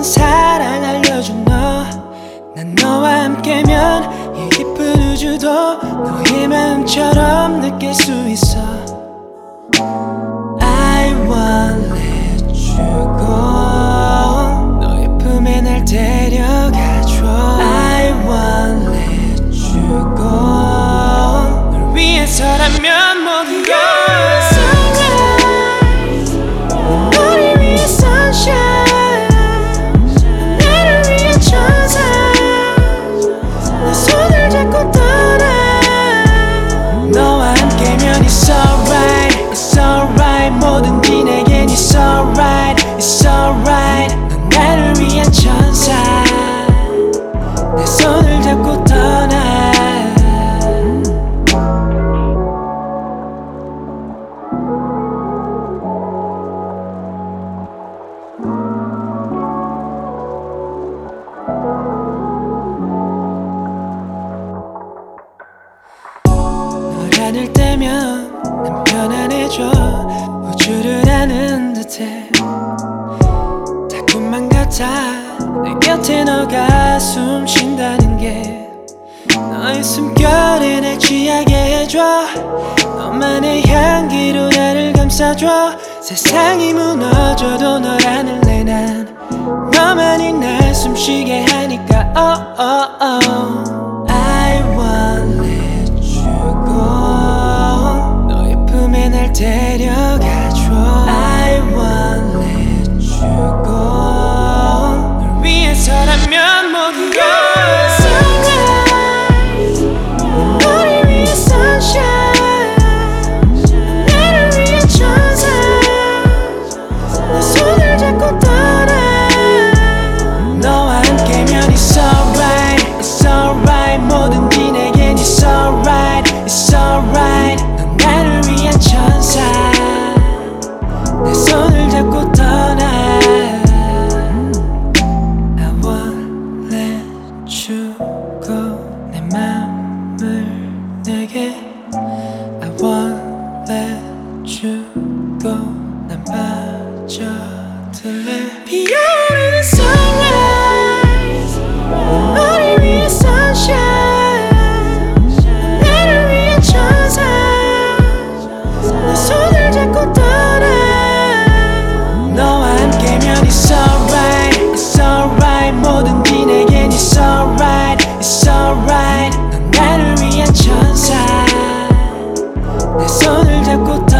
모든 사랑 알려준 너 난 너와 함께면 이 깊은 우주도 너의 마음처럼 느낄 수 있어. I wanna let you go. 너의 품에 날 데려가줘. I wanna let you go. 널 위해서라면 모두 뭐든지 내겐 it's alright it's alright. 넌 나를 위한 천사. 내 손을 잡고 떠나. 널 안을 때면 난 편안해져 우주를 아는 듯해. 다 꿈만 같아 내 곁에 너가 숨 쉰다는 게 너의 숨결에 날 취하게 해줘. 너만의 향기로 나를 감싸줘. 세상이 무너져도 널 안을래. 난 너만이 날 숨쉬게 하니까. oh, oh, oh. 나 te